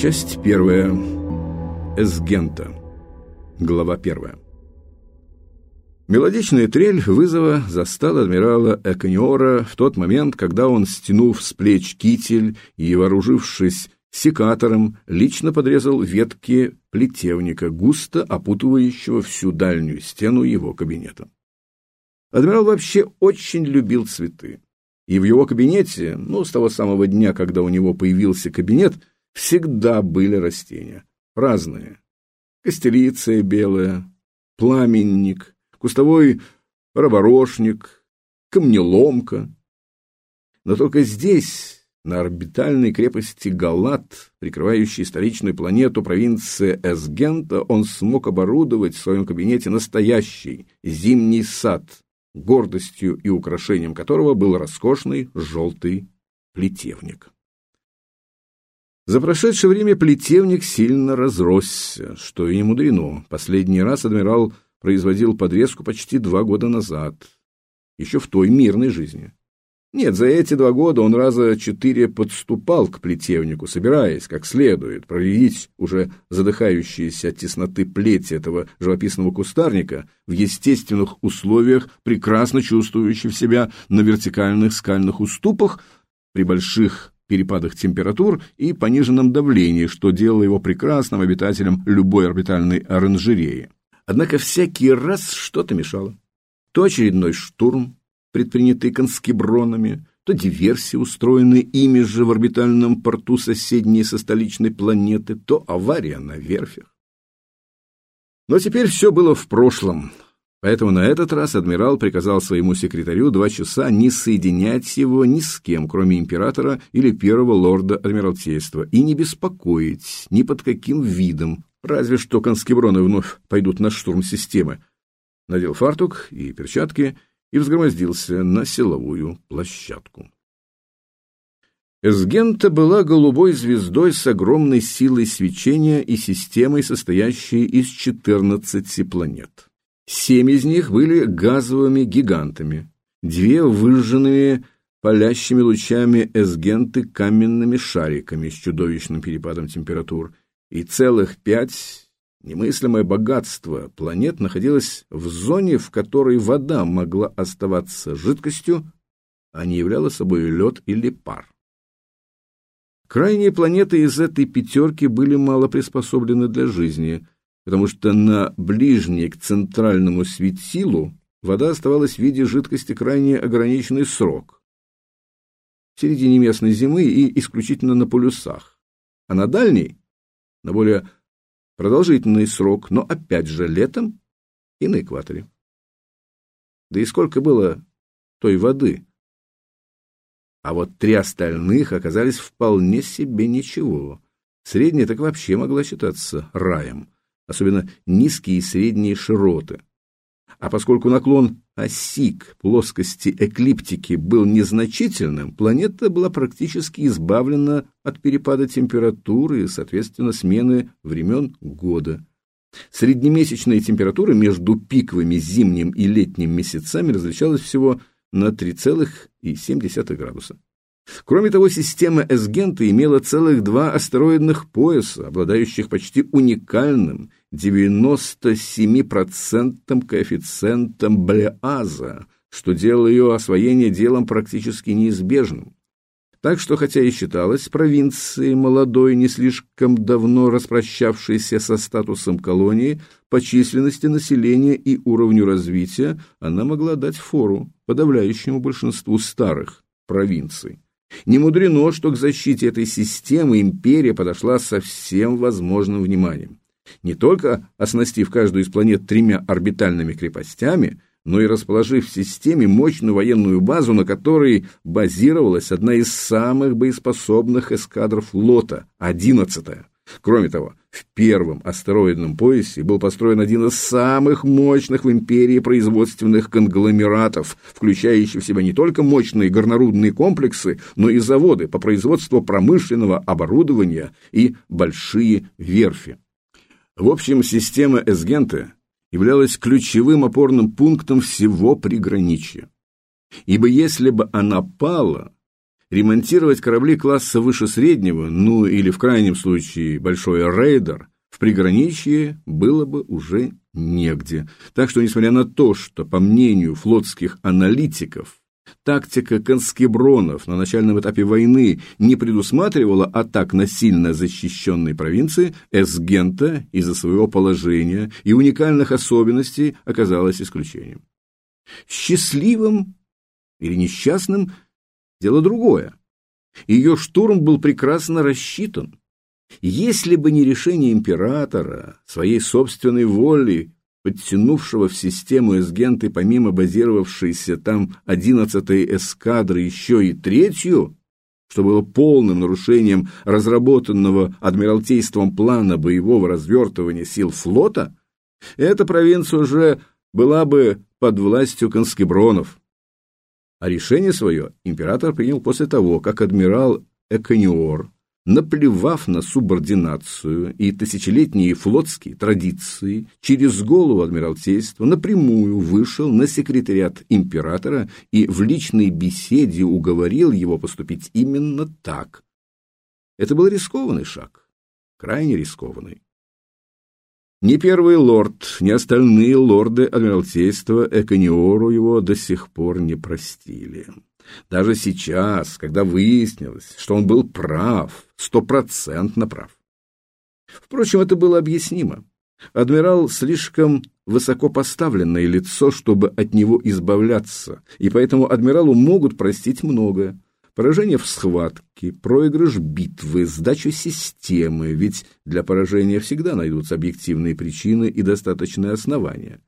Часть первая. Эсгента. Глава первая. Мелодичная трель вызова застала адмирала Экониора в тот момент, когда он, стянув с плеч китель и вооружившись секатором, лично подрезал ветки плетевника, густо опутывающего всю дальнюю стену его кабинета. Адмирал вообще очень любил цветы. И в его кабинете, ну, с того самого дня, когда у него появился кабинет, всегда были растения. Разные. Костелиция белая, пламенник, кустовой раборошник, камнеломка. Но только здесь, на орбитальной крепости Галат, прикрывающей столичную планету провинции Эсгента, он смог оборудовать в своем кабинете настоящий зимний сад, гордостью и украшением которого был роскошный желтый плетевник. За прошедшее время плетевник сильно разросся, что и не мудрено. Последний раз адмирал производил подрезку почти два года назад, еще в той мирной жизни. Нет, за эти два года он раза четыре подступал к плетевнику, собираясь, как следует, проявить уже задыхающиеся от тесноты плети этого живописного кустарника в естественных условиях, прекрасно чувствующий себя на вертикальных скальных уступах при больших перепадах температур и пониженном давлении, что делало его прекрасным обитателем любой орбитальной оранжереи. Однако всякий раз что-то мешало. То очередной штурм, предпринятый конскебронами, то диверсии, устроенные ими же в орбитальном порту соседней со столичной планеты, то авария на верфях. Но теперь все было в прошлом. Поэтому на этот раз адмирал приказал своему секретарю два часа не соединять его ни с кем, кроме императора или первого лорда Адмиралтейства, и не беспокоить ни под каким видом, разве что конскеброны вновь пойдут на штурм системы. Надел фартук и перчатки и взгромоздился на силовую площадку. Эсгента была голубой звездой с огромной силой свечения и системой, состоящей из 14 планет. Семь из них были газовыми гигантами, две выжженными палящими лучами эсгенты каменными шариками с чудовищным перепадом температур, и целых пять немыслимое богатство планет находилось в зоне, в которой вода могла оставаться жидкостью, а не являла собой лед или пар. Крайние планеты из этой пятерки были мало приспособлены для жизни – потому что на ближней к центральному светилу вода оставалась в виде жидкости крайне ограниченный срок. В середине местной зимы и исключительно на полюсах, а на дальней – на более продолжительный срок, но опять же летом и на экваторе. Да и сколько было той воды? А вот три остальных оказались вполне себе ничего. Средняя так вообще могла считаться раем – особенно низкие и средние широты. А поскольку наклон оси к плоскости эклиптики был незначительным, планета была практически избавлена от перепада температуры и, соответственно, смены времен года. Среднемесячная температура между пиковыми зимним и летним месяцами различалась всего на 3,7 градуса. Кроме того, система Эсгента имела целых два астероидных пояса, обладающих почти уникальным 97% коэффициентом Блеаза, что делало ее освоение делом практически неизбежным. Так что, хотя и считалась провинцией молодой, не слишком давно распрощавшейся со статусом колонии, по численности населения и уровню развития она могла дать фору подавляющему большинству старых провинций. Не мудрено, что к защите этой системы империя подошла со всем возможным вниманием. Не только оснастив каждую из планет тремя орбитальными крепостями, но и расположив в системе мощную военную базу, на которой базировалась одна из самых боеспособных эскадр флота, одиннадцатая. Кроме того, в первом астероидном поясе был построен один из самых мощных в империи производственных конгломератов, включающий в себя не только мощные горнорудные комплексы, но и заводы по производству промышленного оборудования и большие верфи. В общем, система Эсгента являлась ключевым опорным пунктом всего приграничья. Ибо если бы она пала, ремонтировать корабли класса выше среднего, ну или в крайнем случае большой рейдер, в приграничье было бы уже негде. Так что, несмотря на то, что, по мнению флотских аналитиков, тактика конскебронов на начальном этапе войны не предусматривала атак на сильно защищенной провинции, Эсгента из-за своего положения и уникальных особенностей оказалась исключением. Счастливым или несчастным – дело другое. Ее штурм был прекрасно рассчитан. Если бы не решение императора, своей собственной воли, подтянувшего в систему эсгенты помимо базировавшейся там 11-й эскадры еще и третью, что было полным нарушением разработанного Адмиралтейством плана боевого развертывания сил флота, эта провинция уже была бы под властью конскебронов. А решение свое император принял после того, как адмирал Экониор, наплевав на субординацию и тысячелетние флотские традиции, через голову Адмиралтейства напрямую вышел на секретариат императора и в личной беседе уговорил его поступить именно так. Это был рискованный шаг, крайне рискованный. Ни первый лорд, ни остальные лорды Адмиралтейства Экониору его до сих пор не простили. Даже сейчас, когда выяснилось, что он был прав, стопроцентно прав. Впрочем, это было объяснимо. Адмирал слишком высоко поставленное лицо, чтобы от него избавляться, и поэтому адмиралу могут простить многое. Поражение в схватке, проигрыш битвы, сдачу системы, ведь для поражения всегда найдутся объективные причины и достаточные основания.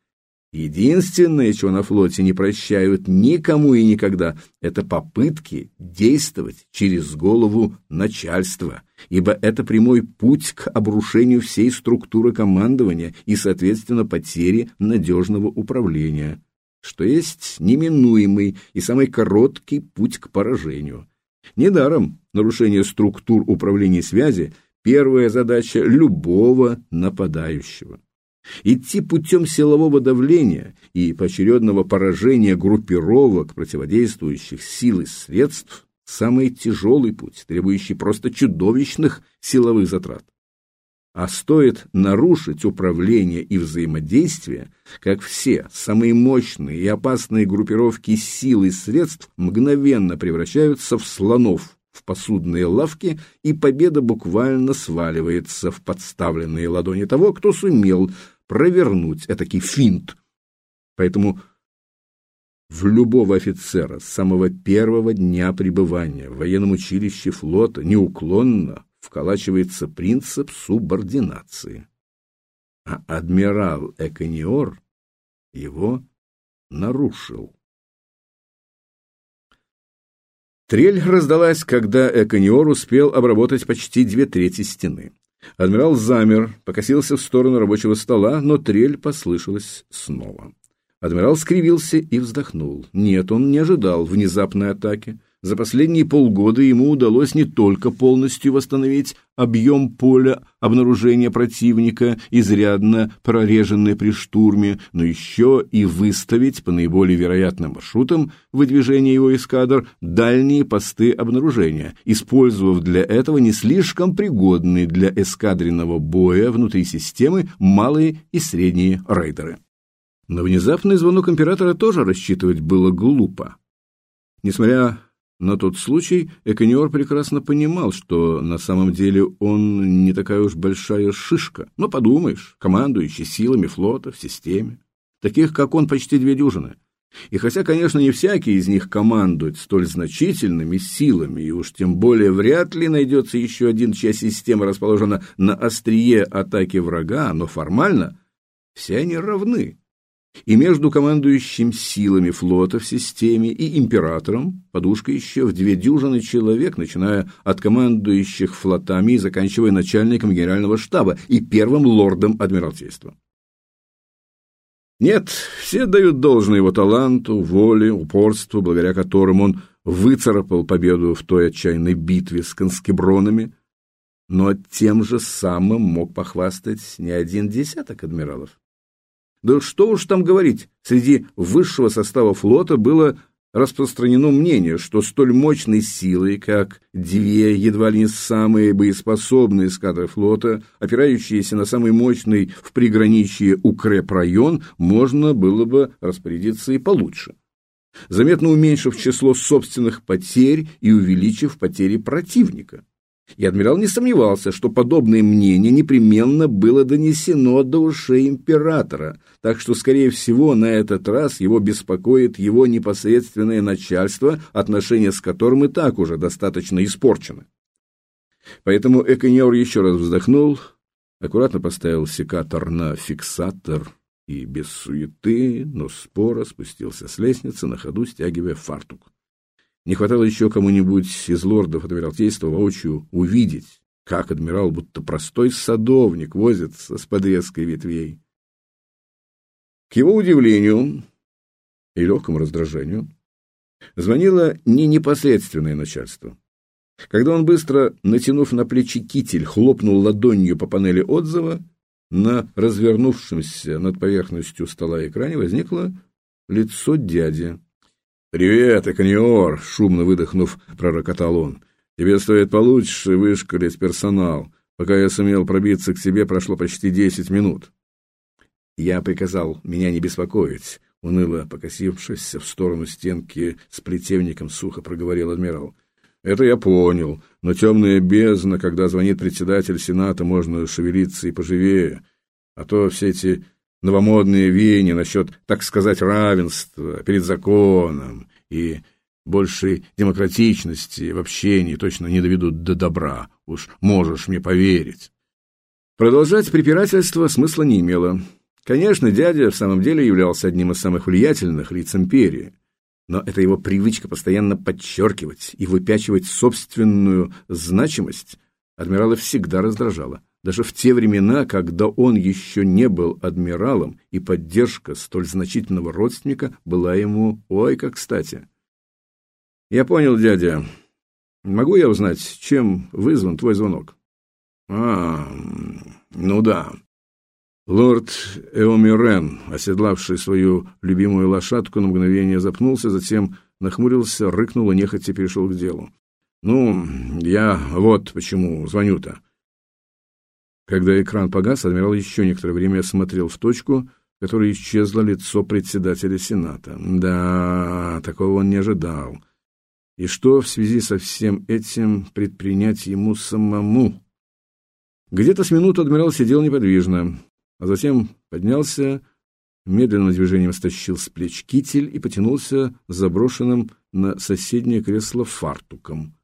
Единственное, чего на флоте не прощают никому и никогда, это попытки действовать через голову начальства, ибо это прямой путь к обрушению всей структуры командования и, соответственно, потере надежного управления что есть неминуемый и самый короткий путь к поражению. Недаром нарушение структур управления связи – первая задача любого нападающего. Идти путем силового давления и поочередного поражения группировок, противодействующих сил и средств – самый тяжелый путь, требующий просто чудовищных силовых затрат. А стоит нарушить управление и взаимодействие, как все самые мощные и опасные группировки сил и средств мгновенно превращаются в слонов в посудные лавки, и победа буквально сваливается в подставленные ладони того, кто сумел провернуть этакий финт. Поэтому в любого офицера с самого первого дня пребывания в военном училище флота неуклонно вколачивается принцип субординации. А адмирал Экониор его нарушил. Трель раздалась, когда Экониор успел обработать почти две трети стены. Адмирал замер, покосился в сторону рабочего стола, но трель послышалась снова. Адмирал скривился и вздохнул. Нет, он не ожидал внезапной атаки. За последние полгода ему удалось не только полностью восстановить объем поля обнаружения противника, изрядно прореженное при штурме, но еще и выставить по наиболее вероятным маршрутам выдвижения его эскадр дальние посты обнаружения, использовав для этого не слишком пригодные для эскадренного боя внутри системы малые и средние рейдеры. На внезапный звонок императора тоже рассчитывать было глупо. Несмотря на тот случай Экониор прекрасно понимал, что на самом деле он не такая уж большая шишка. Но подумаешь, командующий силами флота в системе. Таких, как он, почти две дюжины. И хотя, конечно, не всякий из них командует столь значительными силами, и уж тем более вряд ли найдется еще один, чья система расположена на острие атаки врага, но формально все они равны и между командующим силами флота в системе и императором подушка еще в две дюжины человек, начиная от командующих флотами и заканчивая начальником генерального штаба и первым лордом Адмиралтейства. Нет, все дают должное его таланту, воле, упорству, благодаря которым он выцарапал победу в той отчаянной битве с конскебронами, но тем же самым мог похвастать не один десяток адмиралов. Да что уж там говорить, среди высшего состава флота было распространено мнение, что столь мощной силой, как две едва ли не самые боеспособные эскадры флота, опирающиеся на самый мощный в приграничье укрепрайон, можно было бы распорядиться и получше заметно уменьшив число собственных потерь и увеличив потери противника. И адмирал не сомневался, что подобное мнение непременно было донесено до ушей императора, так что, скорее всего, на этот раз его беспокоит его непосредственное начальство, отношения с которым и так уже достаточно испорчены. Поэтому Эконьор еще раз вздохнул, аккуратно поставил секатор на фиксатор и без суеты, но споро спустился с лестницы, на ходу стягивая фартук. Не хватало еще кому-нибудь из лордов Адмиралтейства воочию увидеть, как адмирал, будто простой садовник, возится с подрезкой ветвей. К его удивлению и легкому раздражению звонило не непосредственное начальство. Когда он быстро, натянув на плечи китель, хлопнул ладонью по панели отзыва, на развернувшемся над поверхностью стола экране возникло лицо дяди. «Привет, Экониор!» — шумно выдохнув, пророкотал он. «Тебе стоит получше вышкалить персонал. Пока я сумел пробиться к тебе, прошло почти десять минут». Я приказал меня не беспокоить, уныло покосившись в сторону стенки с плетевником, сухо проговорил адмирал. Это я понял, но темная бездна, когда звонит председатель Сената, можно шевелиться и поживее, а то все эти новомодные веяния насчет, так сказать, равенства перед законом и большей демократичности в общении точно не доведут до добра, уж можешь мне поверить. Продолжать препирательство смысла не имело. Конечно, дядя в самом деле являлся одним из самых влиятельных лиц империи, но это его привычка постоянно подчеркивать и выпячивать собственную значимость адмирала всегда раздражала даже в те времена, когда он еще не был адмиралом, и поддержка столь значительного родственника была ему ой как кстати. «Я понял, дядя. Могу я узнать, чем вызван твой звонок?» «А, ну да. Лорд Эомирен, оседлавший свою любимую лошадку, на мгновение запнулся, затем нахмурился, рыкнул и нехотя перешел к делу. «Ну, я вот почему звоню-то. Когда экран погас, адмирал еще некоторое время смотрел в точку, в которой исчезло лицо председателя Сената. Да, такого он не ожидал. И что в связи со всем этим предпринять ему самому? Где-то с минуту адмирал сидел неподвижно, а затем поднялся, медленным движением стащил с плеч китель и потянулся заброшенным на соседнее кресло фартуком.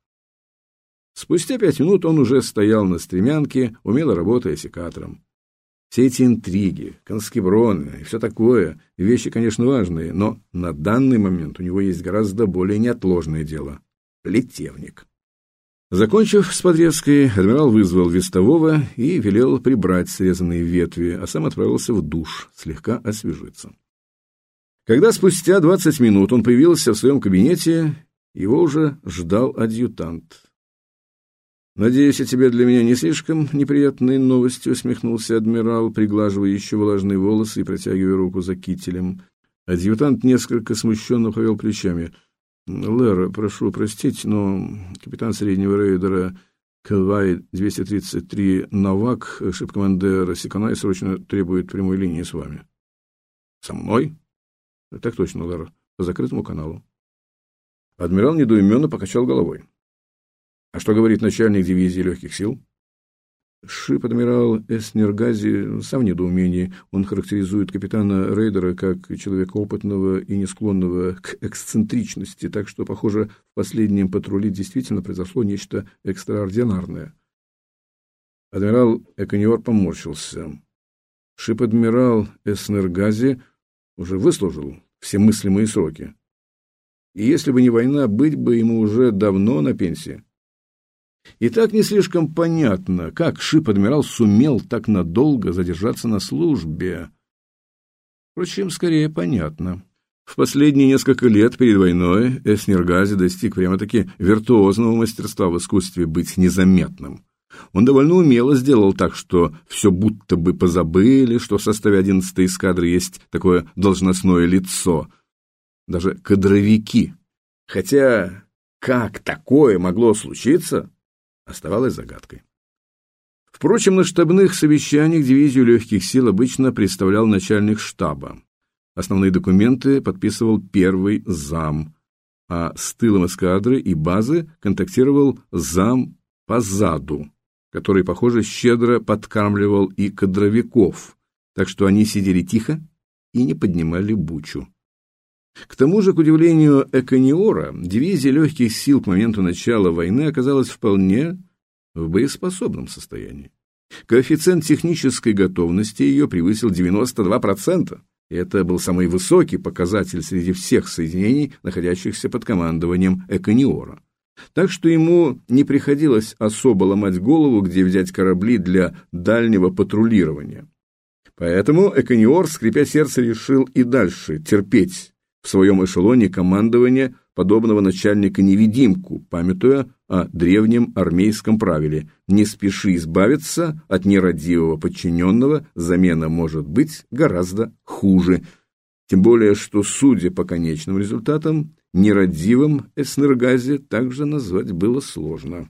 Спустя пять минут он уже стоял на стремянке, умело работая секатором. Все эти интриги, конскеброны и все такое – вещи, конечно, важные, но на данный момент у него есть гораздо более неотложное дело – плетевник. Закончив с подрезкой, адмирал вызвал вестового и велел прибрать срезанные ветви, а сам отправился в душ, слегка освежиться. Когда спустя двадцать минут он появился в своем кабинете, его уже ждал адъютант. «Надеюсь, о тебе для меня не слишком неприятные новости», — усмехнулся адмирал, приглаживая еще влажные волосы и протягивая руку за кителем. Адъютант несколько смущенно повел плечами. «Лэр, прошу простить, но капитан среднего рейдера КЛВАЙ-233 Навак, шип-командер Сиканай, срочно требует прямой линии с вами». «Со мной?» «Так точно, Лэр, по закрытому каналу». Адмирал недоуменно покачал головой. А что говорит начальник дивизии легких сил? Шип-адмирал Эснергази сам в недоумении. Он характеризует капитана Рейдера как человека опытного и не склонного к эксцентричности, так что, похоже, в последнем патруле действительно произошло нечто экстраординарное. Адмирал Экониор поморщился. Шип-адмирал Эснергази уже выслужил все мыслимые сроки. И если бы не война, быть бы ему уже давно на пенсии. И так не слишком понятно, как шип-адмирал сумел так надолго задержаться на службе. Впрочем, скорее понятно. В последние несколько лет перед войной Эснергази достиг прямо-таки виртуозного мастерства в искусстве быть незаметным. Он довольно умело сделал так, что все будто бы позабыли, что в составе 11-й эскадры есть такое должностное лицо. Даже кадровики Хотя как такое могло случиться, оставалось загадкой. Впрочем, на штабных совещаниях дивизию легких сил обычно представлял начальник штаба. Основные документы подписывал первый зам, а с тылом эскадры и базы контактировал зам по заду, который, похоже, щедро подкармливал и кадровиков, так что они сидели тихо и не поднимали бучу. К тому же, к удивлению Экониора, дивизия легких сил к моменту начала войны оказалась вполне в боеспособном состоянии. Коэффициент технической готовности ее превысил 92%. И это был самый высокий показатель среди всех соединений, находящихся под командованием Экониора. Так что ему не приходилось особо ломать голову, где взять корабли для дальнего патрулирования. Поэтому Экониор, скрипя сердце, решил и дальше терпеть в своем эшелоне командования подобного начальника-невидимку, памятуя о древнем армейском правиле «не спеши избавиться от нерадивого подчиненного, замена может быть гораздо хуже». Тем более, что, судя по конечным результатам, нерадивым Эснергазе также назвать было сложно.